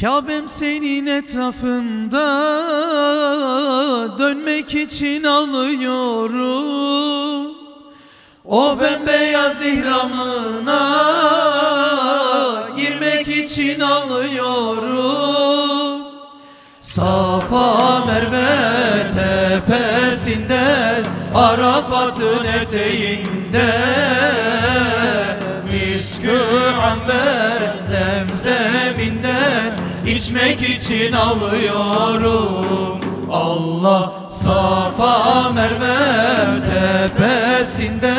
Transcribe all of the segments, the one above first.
Kabe'm senin etrafında dönmek için alıyorum O bembeyaz ihramına girmek için alıyorum Safa Merve tepesinden Arafat'ın eteğinde Miskü amber içmek için alıyorum. Allah Safa Merve tepesinde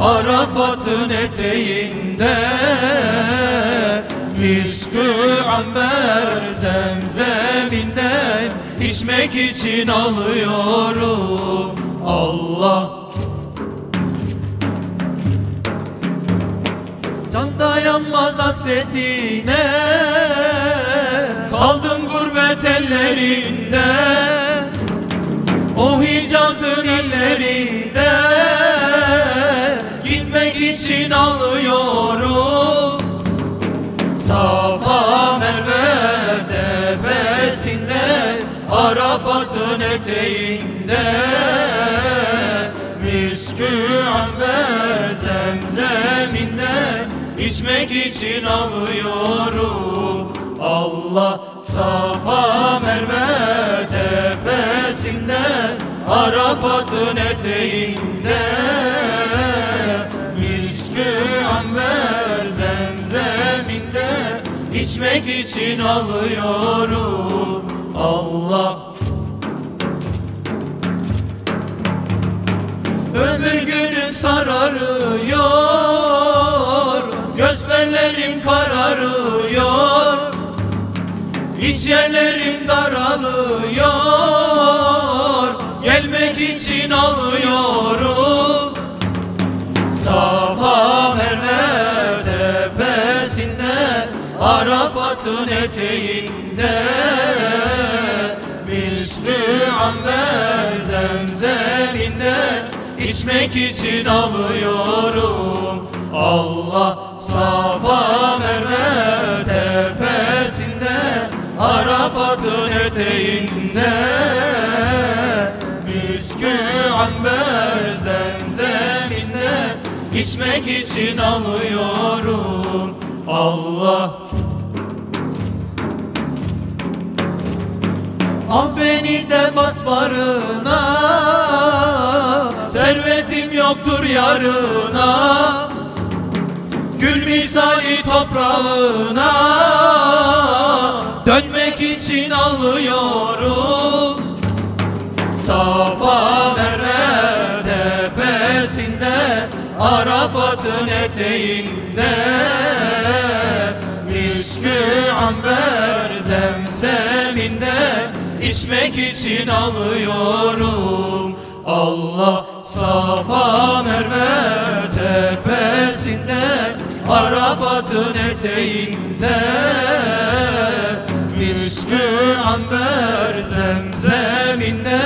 Arafat'ın eteğinde. Miskü amber zemzeminden içmek için alıyorum. Allah. Can dayanmaz hasretine Kaldım gurbet ellerinde O Hicaz'ın illerinde Gitmek için alıyorum Safa Merve tepesinde Arafat'ın eteğinde. Miskü amber zemzeminde içmek için alıyorum Allah Safa Merve tepesinde Arafat'ın eteğinde. Miskü amber zemzeminde içmek için alıyorum Allah. Ömür günüm sararıyor Gözferlerim kararıyor İç yerlerim daralıyor. Gelmek için alıyorum Safa Merve tepesinde Arafat'ın eteğinde. Mislü amber zemzeminde içmek için alıyorum Arafat'ın eteğinde Miskü amber zemzeminde içmek için alıyorum Allah. Al beni de bas barına Servetim yoktur yarına. Gül misali toprağına alıyorum Safa Merve tepesinde Arafat'ın eteğinde. Miskü amber zemzeminde içmek için alıyorum. Allah Safa Merve tepesinde Arafat'ın eteğinde Miskü amber zemzeminde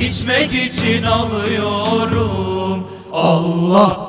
içmek için alıyorum. Allah